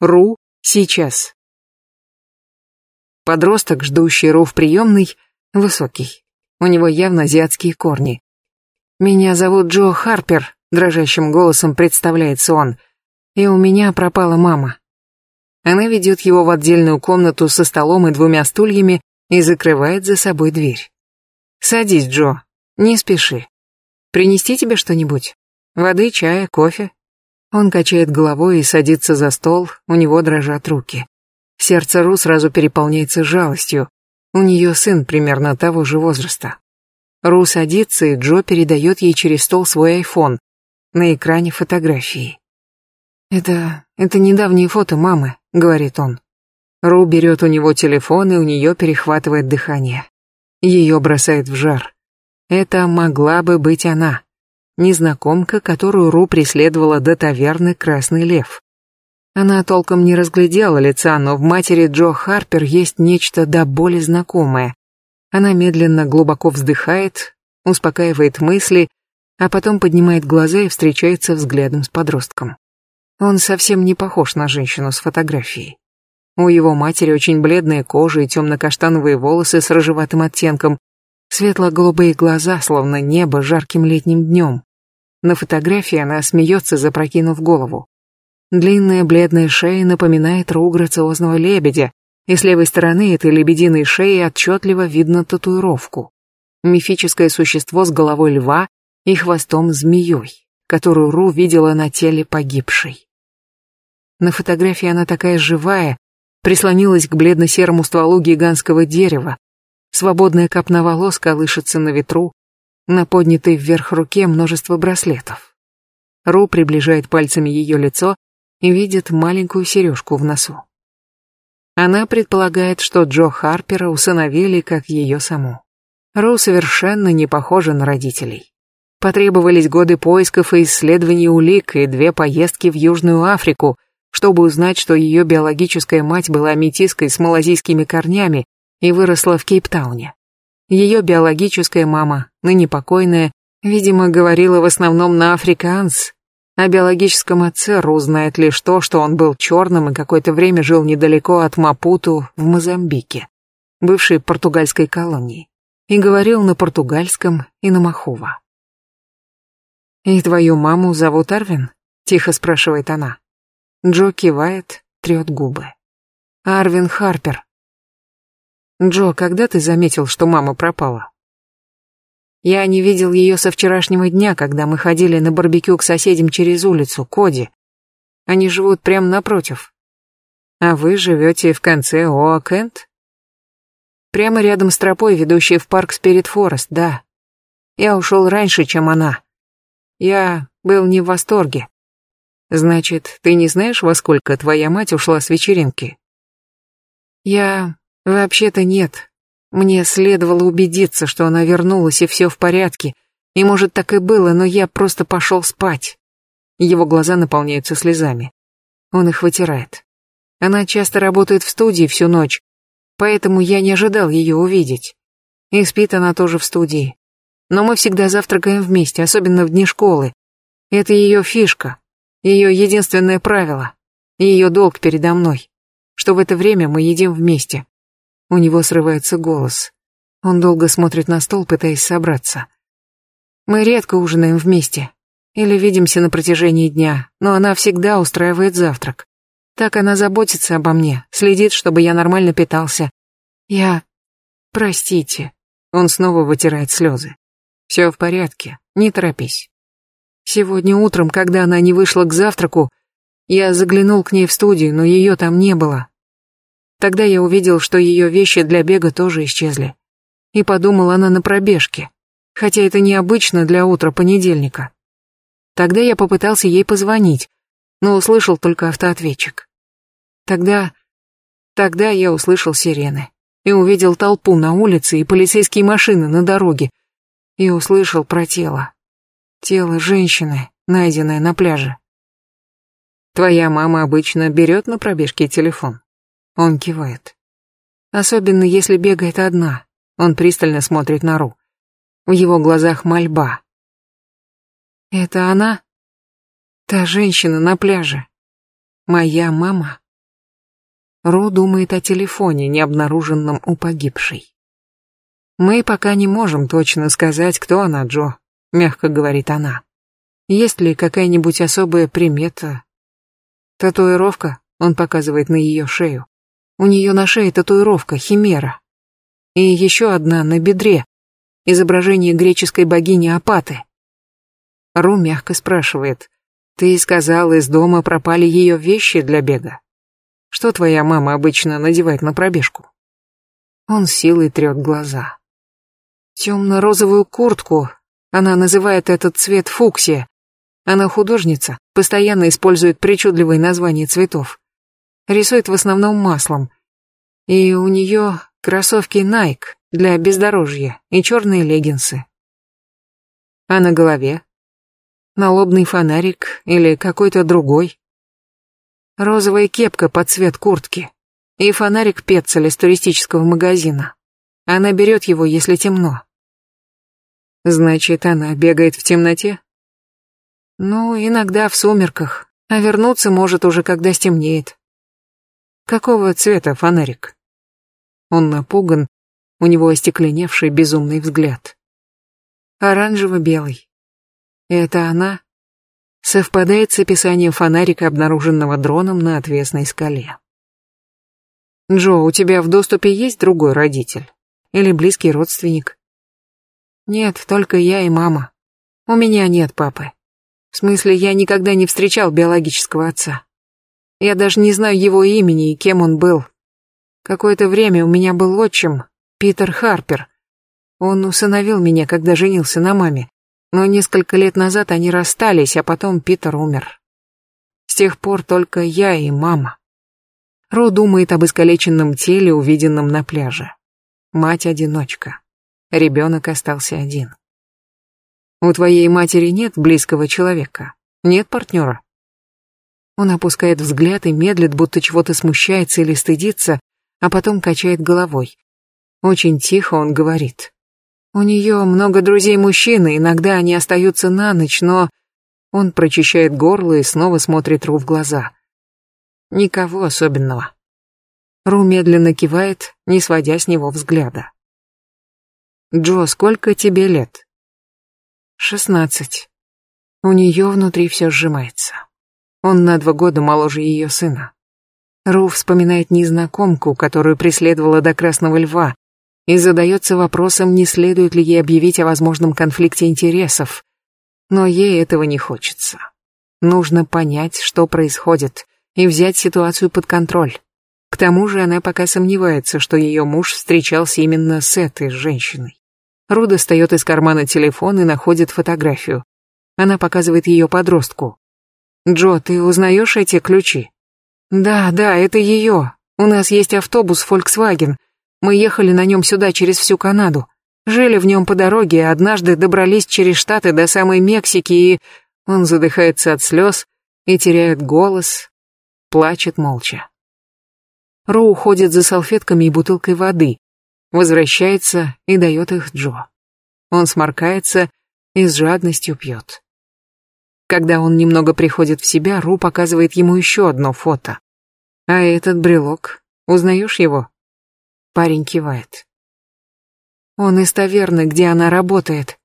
Ру сейчас. Подросток, ждущий Ру в приемной, высокий. У него явно азиатские корни. «Меня зовут Джо Харпер», — дрожащим голосом представляется он. «И у меня пропала мама». Она ведет его в отдельную комнату со столом и двумя стульями и закрывает за собой дверь. «Садись, Джо. Не спеши. Принести тебе что-нибудь? Воды, чая, кофе?» Он качает головой и садится за стол, у него дрожат руки. Сердце Ру сразу переполняется жалостью. У нее сын примерно того же возраста. Ру садится, и Джо передает ей через стол свой айфон. На экране фотографии. «Это... это недавние фото мамы», — говорит он. Ру берет у него телефон, и у нее перехватывает дыхание. Ее бросает в жар. Это могла бы быть она незнакомка, которую Ру преследовала до таверны «Красный лев». Она толком не разглядела лица, но в матери Джо Харпер есть нечто до боли знакомое. Она медленно глубоко вздыхает, успокаивает мысли, а потом поднимает глаза и встречается взглядом с подростком. Он совсем не похож на женщину с фотографией. У его матери очень бледная кожа и темно-каштановые волосы с рыжеватым оттенком, светло-голубые глаза, словно небо жарким летним днем. На фотографии она смеется, запрокинув голову. Длинная бледная шея напоминает ру грациозного лебедя, и с левой стороны этой лебединой шеи отчетливо видно татуировку. Мифическое существо с головой льва и хвостом змеей, которую Ру видела на теле погибшей. На фотографии она такая живая, прислонилась к бледно-серому стволу гигантского дерева. Свободная копна волос колышется на ветру, на поднятой вверх руке множество браслетов. Ру приближает пальцами ее лицо и видит маленькую сережку в носу. Она предполагает, что Джо Харпера усыновили, как ее саму. Ру совершенно не похожа на родителей. Потребовались годы поисков и исследований улик и две поездки в Южную Африку, чтобы узнать, что ее биологическая мать была метиской с малазийскими корнями и выросла в Кейптауне. Ее биологическая мама, ныне покойная, видимо, говорила в основном на африканс. О биологическом отце Ру знает лишь то, что он был черным и какое-то время жил недалеко от Мапуту в Мозамбике, бывшей португальской колонии, и говорил на португальском и на махува. «И твою маму зовут Арвин?» — тихо спрашивает она. Джо кивает, трет губы. «Арвин Харпер», Джо, когда ты заметил, что мама пропала? Я не видел ее со вчерашнего дня, когда мы ходили на барбекю к соседям через улицу, Коди. Они живут прямо напротив. А вы живете в конце Оакент? Прямо рядом с тропой, ведущей в парк Спирит Форест, да. Я ушел раньше, чем она. Я был не в восторге. Значит, ты не знаешь, во сколько твоя мать ушла с вечеринки? Я Вообще-то нет. Мне следовало убедиться, что она вернулась и все в порядке. И может так и было, но я просто пошел спать. Его глаза наполняются слезами. Он их вытирает. Она часто работает в студии всю ночь, поэтому я не ожидал ее увидеть. И спит она тоже в студии. Но мы всегда завтракаем вместе, особенно в дни школы. Это ее фишка, ее единственное правило, ее долг передо мной, что в это время мы едим вместе. У него срывается голос. Он долго смотрит на стол, пытаясь собраться. Мы редко ужинаем вместе. Или видимся на протяжении дня, но она всегда устраивает завтрак. Так она заботится обо мне, следит, чтобы я нормально питался. Я... Простите. Он снова вытирает слезы. Все в порядке, не торопись. Сегодня утром, когда она не вышла к завтраку, я заглянул к ней в студию, но ее там не было. Тогда я увидел, что ее вещи для бега тоже исчезли. И подумал, она на пробежке. Хотя это необычно для утра понедельника. Тогда я попытался ей позвонить, но услышал только автоответчик. Тогда... Тогда я услышал сирены. И увидел толпу на улице и полицейские машины на дороге. И услышал про тело. Тело женщины, найденное на пляже. Твоя мама обычно берет на пробежке телефон. Он кивает. Особенно если бегает одна. Он пристально смотрит на Ру. В его глазах мольба. Это она? Та женщина на пляже. Моя мама. Ру думает о телефоне, не обнаруженном у погибшей. Мы пока не можем точно сказать, кто она, Джо, мягко говорит она. Есть ли какая-нибудь особая примета? Татуировка, он показывает на ее шею. У нее на шее татуировка Химера. И еще одна на бедре. Изображение греческой богини Апаты. Ру мягко спрашивает. «Ты сказал, из дома пропали ее вещи для бега. Что твоя мама обычно надевает на пробежку?» Он силой трет глаза. Темно-розовую куртку. Она называет этот цвет фуксия. Она художница, постоянно использует причудливые названия цветов рисует в основном маслом. И у нее кроссовки Nike для бездорожья и черные леггинсы. А на голове? Налобный фонарик или какой-то другой? Розовая кепка под цвет куртки и фонарик Петцель из туристического магазина. Она берет его, если темно. Значит, она бегает в темноте? Ну, иногда в сумерках, а вернуться может уже, когда стемнеет. Какого цвета фонарик? Он напуган, у него остекленевший безумный взгляд. Оранжево-белый. Это она? Совпадает с описанием фонарика, обнаруженного дроном на отвесной скале. Джо, у тебя в доступе есть другой родитель? Или близкий родственник? Нет, только я и мама. У меня нет папы. В смысле, я никогда не встречал биологического отца. Я даже не знаю его имени и кем он был. Какое-то время у меня был отчим, Питер Харпер. Он усыновил меня, когда женился на маме. Но несколько лет назад они расстались, а потом Питер умер. С тех пор только я и мама. Ро думает об искалеченном теле, увиденном на пляже. Мать-одиночка. Ребенок остался один. У твоей матери нет близкого человека? Нет партнера? Он опускает взгляд и медлит, будто чего-то смущается или стыдится, а потом качает головой. Очень тихо он говорит. «У нее много друзей-мужчин, иногда они остаются на ночь, но...» Он прочищает горло и снова смотрит Ру в глаза. «Никого особенного». Ру медленно кивает, не сводя с него взгляда. «Джо, сколько тебе лет?» «Шестнадцать». У нее внутри все сжимается. Он на два года моложе ее сына. Ру вспоминает незнакомку, которую преследовала до Красного Льва, и задается вопросом, не следует ли ей объявить о возможном конфликте интересов. Но ей этого не хочется. Нужно понять, что происходит, и взять ситуацию под контроль. К тому же она пока сомневается, что ее муж встречался именно с этой женщиной. Ру достает из кармана телефон и находит фотографию. Она показывает ее подростку. Джо, ты узнаешь эти ключи? Да, да, это ее. У нас есть автобус Volkswagen. Мы ехали на нем сюда через всю Канаду. Жили в нем по дороге, а однажды добрались через Штаты до самой Мексики и... Он задыхается от слез и теряет голос, плачет молча. Ро уходит за салфетками и бутылкой воды, возвращается и дает их Джо. Он сморкается и с жадностью пьет. Когда он немного приходит в себя, Ру показывает ему еще одно фото. А этот брелок, узнаешь его? Парень кивает. Он из таверны, где она работает.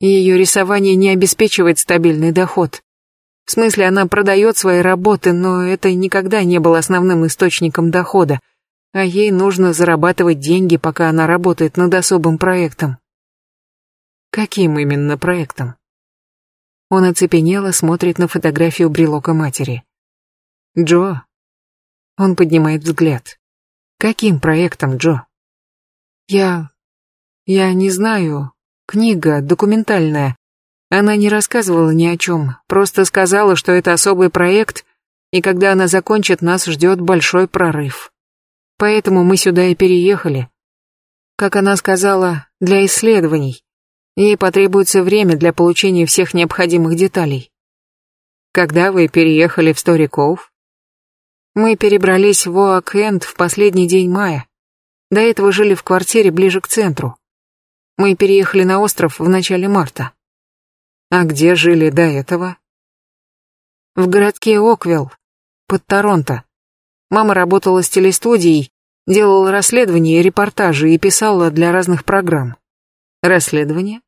Ее рисование не обеспечивает стабильный доход. В смысле, она продает свои работы, но это никогда не было основным источником дохода, а ей нужно зарабатывать деньги, пока она работает над особым проектом. Каким именно проектом? Он оцепенело смотрит на фотографию брелока матери. «Джо?» Он поднимает взгляд. «Каким проектом, Джо?» «Я... я не знаю. Книга, документальная. Она не рассказывала ни о чем, просто сказала, что это особый проект, и когда она закончит, нас ждет большой прорыв. Поэтому мы сюда и переехали. Как она сказала, для исследований. Ей потребуется время для получения всех необходимых деталей. Когда вы переехали в Сториков? Мы перебрались в Оак-Энд в последний день мая. До этого жили в квартире ближе к центру. Мы переехали на остров в начале марта. А где жили до этого? В городке Оквилл, под Торонто. Мама работала с телестудией, делала расследования и репортажи и писала для разных программ. Расследования?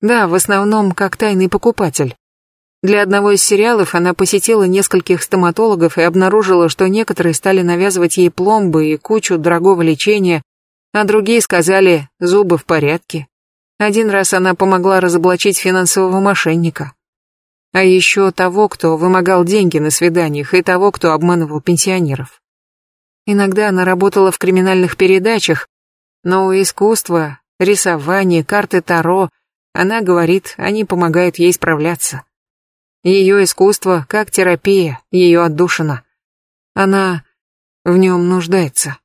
Да, в основном как тайный покупатель. Для одного из сериалов она посетила нескольких стоматологов и обнаружила, что некоторые стали навязывать ей пломбы и кучу дорогого лечения, а другие сказали «зубы в порядке». Один раз она помогла разоблачить финансового мошенника. А еще того, кто вымогал деньги на свиданиях, и того, кто обманывал пенсионеров. Иногда она работала в криминальных передачах, но у искусства, рисования, карты Таро — она говорит, они помогают ей справляться. Ее искусство как терапия, ее отдушина. Она в нем нуждается.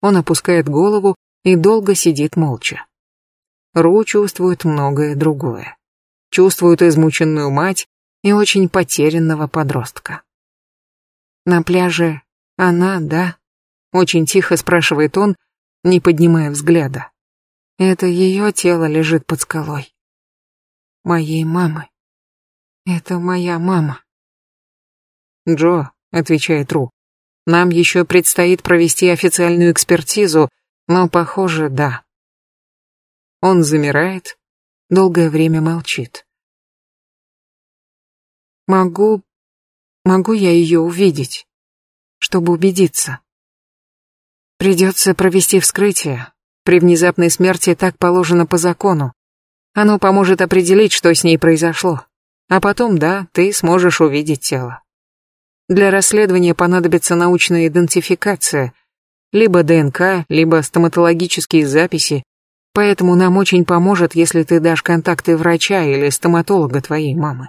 Он опускает голову и долго сидит молча. Ру чувствует многое другое. Чувствует измученную мать и очень потерянного подростка. На пляже она, да? Очень тихо спрашивает он, не поднимая взгляда. Это ее тело лежит под скалой. Моей мамы. Это моя мама. Джо, отвечает Ру, нам еще предстоит провести официальную экспертизу, но, похоже, да. Он замирает, долгое время молчит. Могу... могу я ее увидеть, чтобы убедиться. Придется провести вскрытие, при внезапной смерти так положено по закону. Оно поможет определить, что с ней произошло. А потом, да, ты сможешь увидеть тело. Для расследования понадобится научная идентификация, либо ДНК, либо стоматологические записи, поэтому нам очень поможет, если ты дашь контакты врача или стоматолога твоей мамы.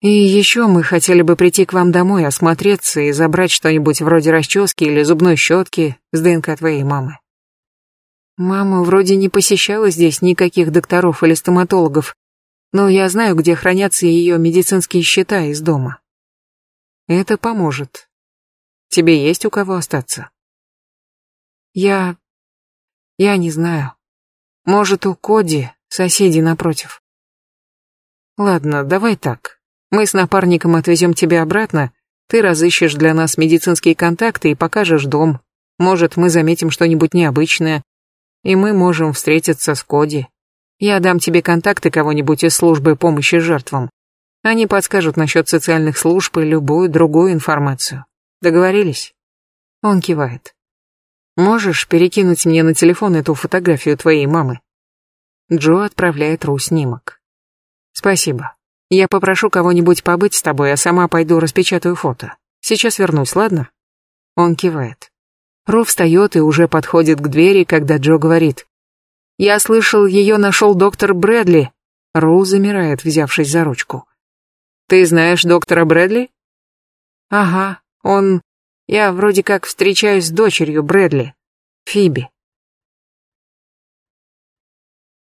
И еще мы хотели бы прийти к вам домой, осмотреться и забрать что-нибудь вроде расчески или зубной щетки с ДНК твоей мамы. Мама вроде не посещала здесь никаких докторов или стоматологов, но я знаю, где хранятся ее медицинские счета из дома. Это поможет. Тебе есть у кого остаться? Я... я не знаю. Может, у Коди, соседей напротив. Ладно, давай так. Мы с напарником отвезем тебя обратно, ты разыщешь для нас медицинские контакты и покажешь дом. Может, мы заметим что-нибудь необычное, и мы можем встретиться с Коди. Я дам тебе контакты кого-нибудь из службы помощи жертвам. Они подскажут насчет социальных служб и любую другую информацию. Договорились? Он кивает. Можешь перекинуть мне на телефон эту фотографию твоей мамы? Джо отправляет Ру снимок. Спасибо. Я попрошу кого-нибудь побыть с тобой, а сама пойду распечатаю фото. Сейчас вернусь, ладно? Он кивает. Ру встает и уже подходит к двери, когда Джо говорит. «Я слышал, ее нашел доктор Брэдли». Ру замирает, взявшись за ручку. «Ты знаешь доктора Брэдли?» «Ага, он... Я вроде как встречаюсь с дочерью Брэдли, Фиби».